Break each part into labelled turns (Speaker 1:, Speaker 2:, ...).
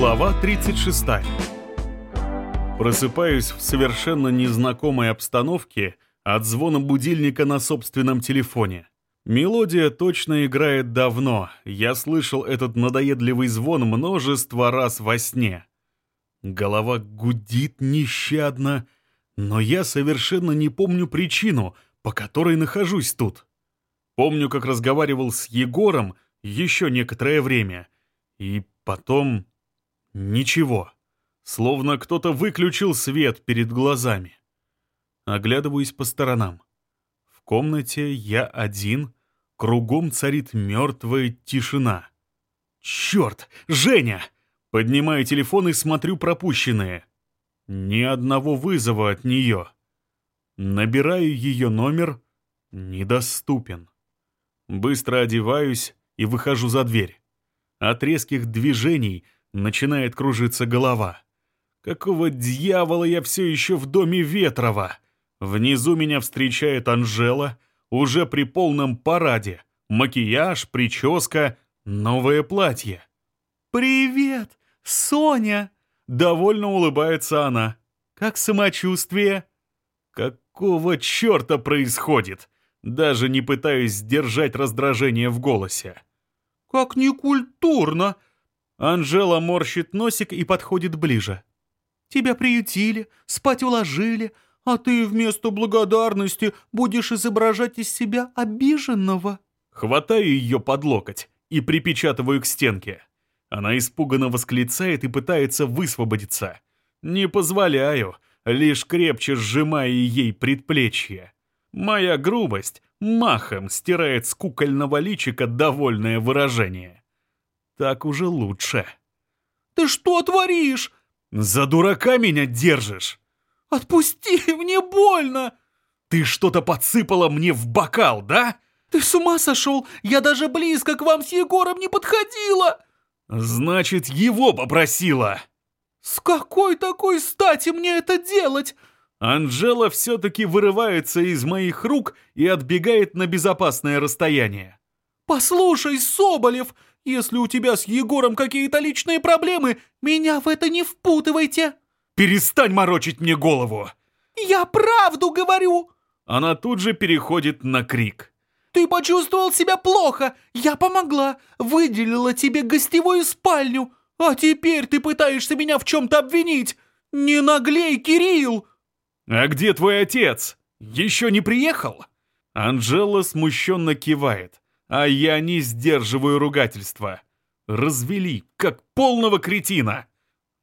Speaker 1: Глава 36. Просыпаюсь в совершенно незнакомой обстановке от звона будильника на собственном телефоне. Мелодия точно играет давно, я слышал этот надоедливый звон множество раз во сне. Голова гудит нещадно, но я совершенно не помню причину, по которой нахожусь тут. Помню, как разговаривал с Егором еще некоторое время, и потом ничего, словно кто-то выключил свет перед глазами. Оглядываюсь по сторонам. В комнате я один, кругом царит мертвая тишина. «Черт! Женя!» Поднимаю телефон и смотрю пропущенные. Ни одного вызова от нее. Набираю ее номер. Недоступен. Быстро одеваюсь и выхожу за дверь. От резких движений начинает кружиться голова. Какого дьявола я все еще в доме Ветрова? Внизу меня встречает Анжела, уже при полном параде. Макияж, прическа, новое платье. «Привет, Соня!» Довольно улыбается она. «Как самочувствие?» «Какого черта происходит?» Даже не пытаюсь сдержать раздражение в голосе. «Как некультурно!» Анжела морщит носик и подходит ближе. «Тебя приютили, спать уложили, а ты вместо благодарности будешь изображать из себя обиженного». Хватаю ее под локоть и припечатываю к стенке. Она испуганно восклицает и пытается высвободиться. Не позволяю, лишь крепче сжимая ей предплечье. Моя грубость махом стирает с кукольного личика довольное выражение. Так уже лучше. «Ты что творишь?» «За дурака меня держишь!» «Отпусти, мне больно!» «Ты что-то подсыпала мне в бокал, да?» «Ты с ума сошел? Я даже близко к вам с Егором не подходила!» «Значит, его попросила!» «С какой такой стати мне это делать?» Анжела все-таки вырывается из моих рук и отбегает на безопасное расстояние. «Послушай, Соболев, если у тебя с Егором какие-то личные проблемы, меня в это не впутывайте!» «Перестань морочить мне голову!» «Я правду говорю!» Она тут же переходит на крик. «Ты почувствовал себя плохо! Я помогла! Выделила тебе гостевую спальню! А теперь ты пытаешься меня в чем-то обвинить! Не наглей, Кирилл!» «А где твой отец? Еще не приехал?» Анжела смущенно кивает, а я не сдерживаю ругательства. Развели, как полного кретина.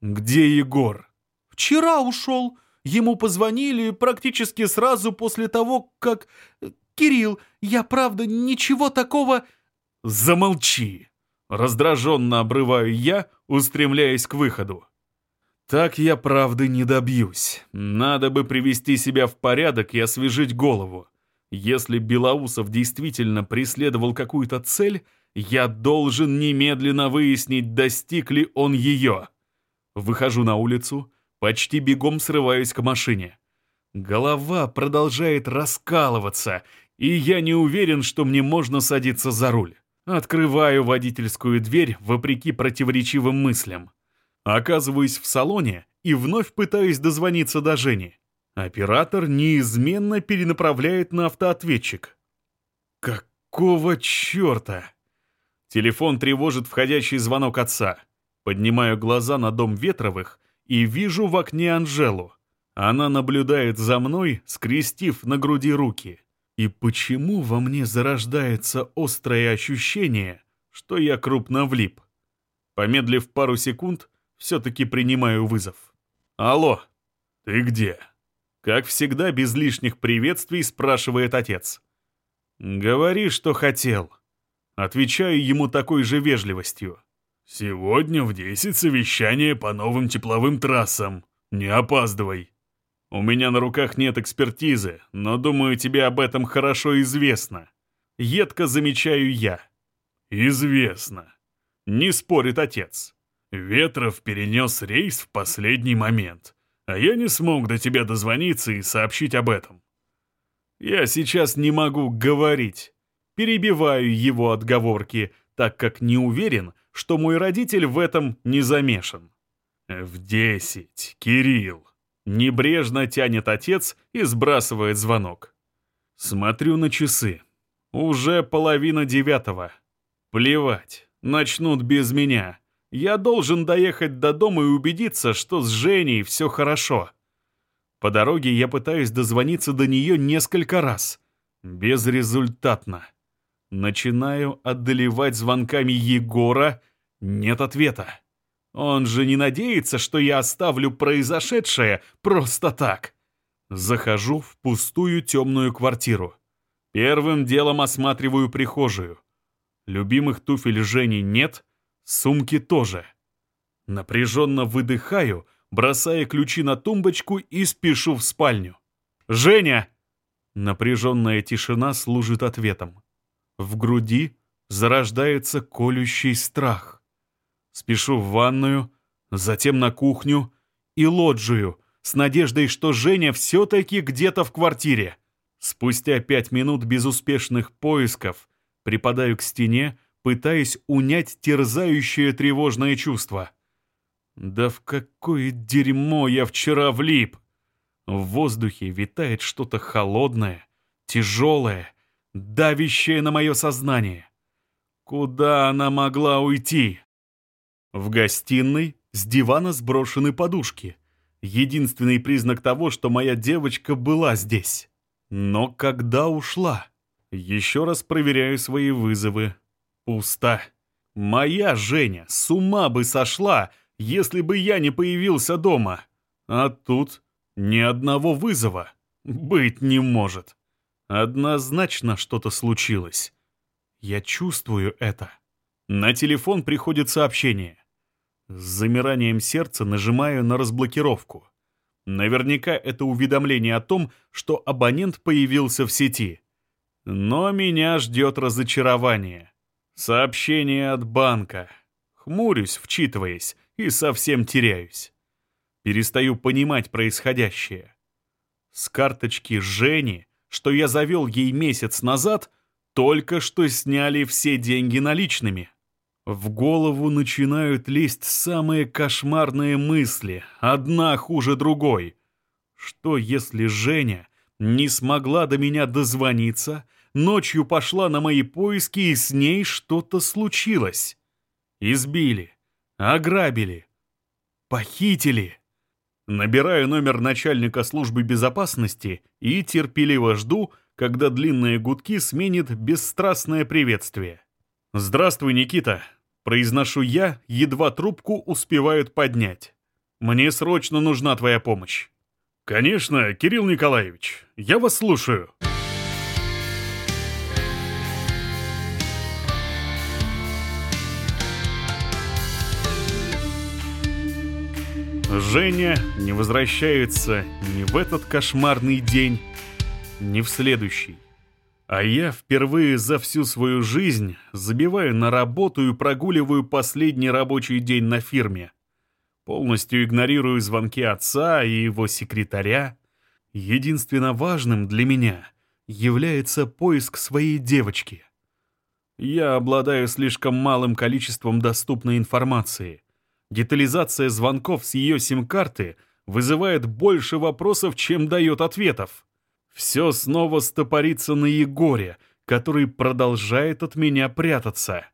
Speaker 1: «Где Егор?» «Вчера ушел. Ему позвонили практически сразу после того, как... Кирилл, я правда ничего такого...» «Замолчи!» Раздраженно обрываю я, устремляясь к выходу. Так я правды не добьюсь. Надо бы привести себя в порядок и освежить голову. Если Белоусов действительно преследовал какую-то цель, я должен немедленно выяснить, достиг ли он ее. Выхожу на улицу, почти бегом срываюсь к машине. Голова продолжает раскалываться, и я не уверен, что мне можно садиться за руль. Открываю водительскую дверь вопреки противоречивым мыслям. Оказываюсь в салоне и вновь пытаюсь дозвониться до Жени. Оператор неизменно перенаправляет на автоответчик. Какого черта? Телефон тревожит входящий звонок отца. Поднимаю глаза на дом Ветровых и вижу в окне Анжелу. Она наблюдает за мной, скрестив на груди руки. И почему во мне зарождается острое ощущение, что я крупно влип? Помедлив пару секунд, все-таки принимаю вызов. «Алло, ты где?» Как всегда, без лишних приветствий спрашивает отец. «Говори, что хотел». Отвечаю ему такой же вежливостью. «Сегодня в десять совещание по новым тепловым трассам. Не опаздывай». «У меня на руках нет экспертизы, но, думаю, тебе об этом хорошо известно». Едко замечаю я. «Известно», — не спорит отец. Ветров перенес рейс в последний момент, а я не смог до тебя дозвониться и сообщить об этом. Я сейчас не могу говорить. Перебиваю его отговорки, так как не уверен, что мой родитель в этом не замешан. «В десять, Кирилл!» Небрежно тянет отец и сбрасывает звонок. Смотрю на часы. Уже половина девятого. Плевать, начнут без меня. Я должен доехать до дома и убедиться, что с Женей все хорошо. По дороге я пытаюсь дозвониться до нее несколько раз. Безрезультатно. Начинаю одолевать звонками Егора. Нет ответа. Он же не надеется, что я оставлю произошедшее просто так. Захожу в пустую темную квартиру. Первым делом осматриваю прихожую. Любимых туфель Жени нет, сумки тоже. Напряженно выдыхаю, бросая ключи на тумбочку и спешу в спальню. «Женя!» Напряженная тишина служит ответом. В груди зарождается колющий страх. Спешу в ванную, затем на кухню и лоджию, с надеждой, что Женя все-таки где-то в квартире. Спустя пять минут безуспешных поисков припадаю к стене, пытаясь унять терзающее тревожное чувство. Да в какое дерьмо я вчера влип! В воздухе витает что-то холодное, тяжелое, давящее на мое сознание. Куда она могла уйти? В гостиной с дивана сброшены подушки — единственный признак того, что моя девочка была здесь. Но когда ушла? Еще раз проверяю свои вызовы. Пусто. Моя Женя с ума бы сошла, если бы я не появился дома. А тут ни одного вызова. Быть не может. Однозначно что-то случилось. Я чувствую это. На телефон приходит сообщение. С замиранием сердца нажимаю на разблокировку. Наверняка это уведомление о том, что абонент появился в сети. Но меня ждет разочарование. Сообщение от банка. Хмурюсь, вчитываясь, и совсем теряюсь. Перестаю понимать происходящее. С карточки Жени, что я завел ей месяц назад, только что сняли все деньги наличными. В голову начинают лезть самые кошмарные мысли, одна хуже другой. Что если Женя не смогла до меня дозвониться, ночью пошла на мои поиски и с ней что-то случилось? Избили, ограбили, похитили. Набираю номер начальника службы безопасности и терпеливо жду, когда длинные гудки сменит бесстрастное приветствие. «Здравствуй, Никита. Произношу я, едва трубку успевают поднять. Мне срочно нужна твоя помощь. Конечно, Кирилл Николаевич, я вас слушаю. Женя не возвращается ни в этот кошмарный день, ни в следующий. А я впервые за всю свою жизнь забиваю на работу и прогуливаю последний рабочий день на фирме. Полностью игнорирую звонки отца и его секретаря. Единственно важным для меня является поиск своей девочки. Я обладаю слишком малым количеством доступной информации. Детализация звонков с ее сим-карты вызывает больше вопросов, чем дает ответов. Все снова стопорится на Егоре, который продолжает от меня прятаться.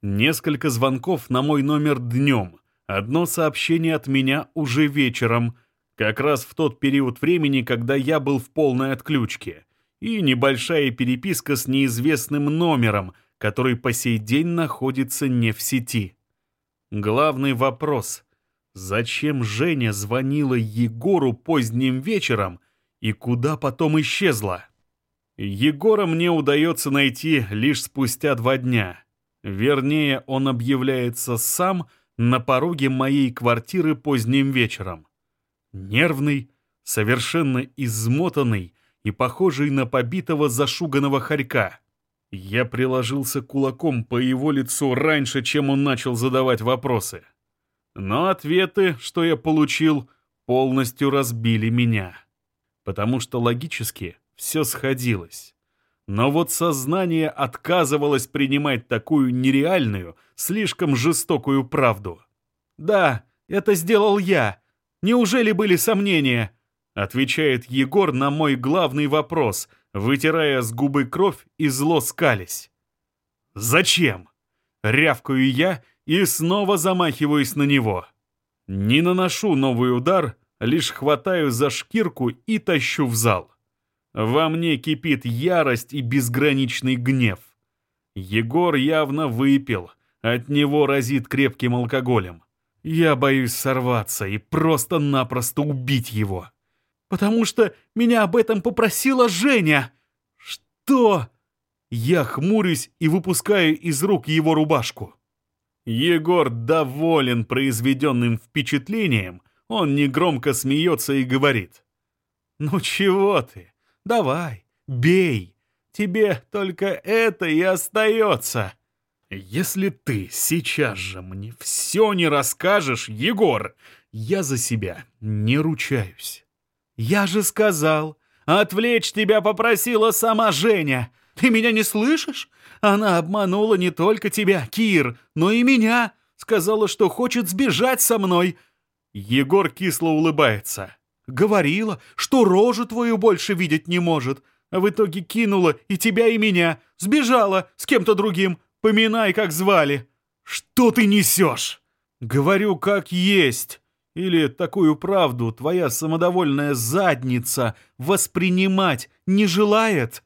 Speaker 1: Несколько звонков на мой номер днем, одно сообщение от меня уже вечером, как раз в тот период времени, когда я был в полной отключке, и небольшая переписка с неизвестным номером, который по сей день находится не в сети. Главный вопрос — зачем Женя звонила Егору поздним вечером — и куда потом исчезла. Егора мне удается найти лишь спустя два дня. Вернее, он объявляется сам на пороге моей квартиры поздним вечером. Нервный, совершенно измотанный и похожий на побитого зашуганного хорька. Я приложился кулаком по его лицу раньше, чем он начал задавать вопросы. Но ответы, что я получил, полностью разбили меня потому что логически все сходилось. Но вот сознание отказывалось принимать такую нереальную, слишком жестокую правду.
Speaker 2: «Да, это сделал я. Неужели были сомнения?»
Speaker 1: Отвечает Егор на мой главный вопрос, вытирая с губы кровь и зло скались. «Зачем?» Рявкаю я и снова замахиваюсь на него. Не наношу новый удар, лишь хватаю за шкирку и тащу в зал. Во мне кипит ярость и безграничный гнев. Егор явно выпил, от него разит крепким алкоголем. Я боюсь сорваться и просто-напросто убить его.
Speaker 2: «Потому что меня об этом попросила Женя!»
Speaker 1: «Что?» Я хмурюсь и выпускаю из рук его рубашку. Егор доволен произведенным впечатлением, он негромко смеется и говорит. «Ну чего ты? Давай, бей. Тебе только это и остается». «Если ты сейчас же мне все не расскажешь, Егор, я за себя не ручаюсь».
Speaker 2: «Я же сказал, отвлечь тебя попросила сама Женя. Ты меня не слышишь? Она обманула не только тебя, Кир, но и меня. Сказала, что хочет сбежать со мной».
Speaker 1: Егор кисло улыбается.
Speaker 2: «Говорила, что рожу твою больше видеть не может, а в итоге кинула и тебя, и меня. Сбежала с кем-то другим. Поминай, как звали».
Speaker 1: «Что ты несешь?»
Speaker 2: «Говорю, как есть. Или такую правду твоя самодовольная задница воспринимать не желает?»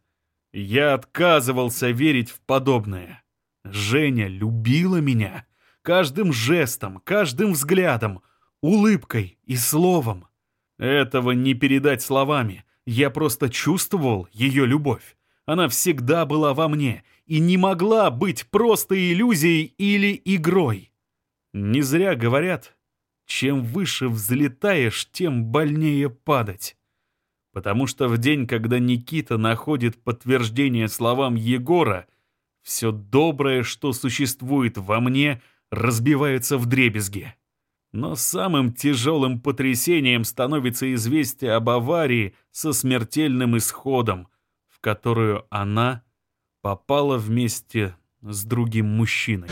Speaker 1: Я отказывался верить в подобное. Женя любила меня. Каждым жестом, каждым взглядом, улыбкой и словом. Этого не передать словами. Я просто чувствовал ее любовь. Она всегда была во мне и не могла быть просто иллюзией или игрой. Не зря говорят, чем выше взлетаешь, тем больнее падать потому что в день, когда Никита находит подтверждение словам Егора, все доброе, что существует во мне, разбивается в дребезги. Но самым тяжелым потрясением становится известие об аварии со смертельным исходом, в которую она попала вместе с другим мужчиной.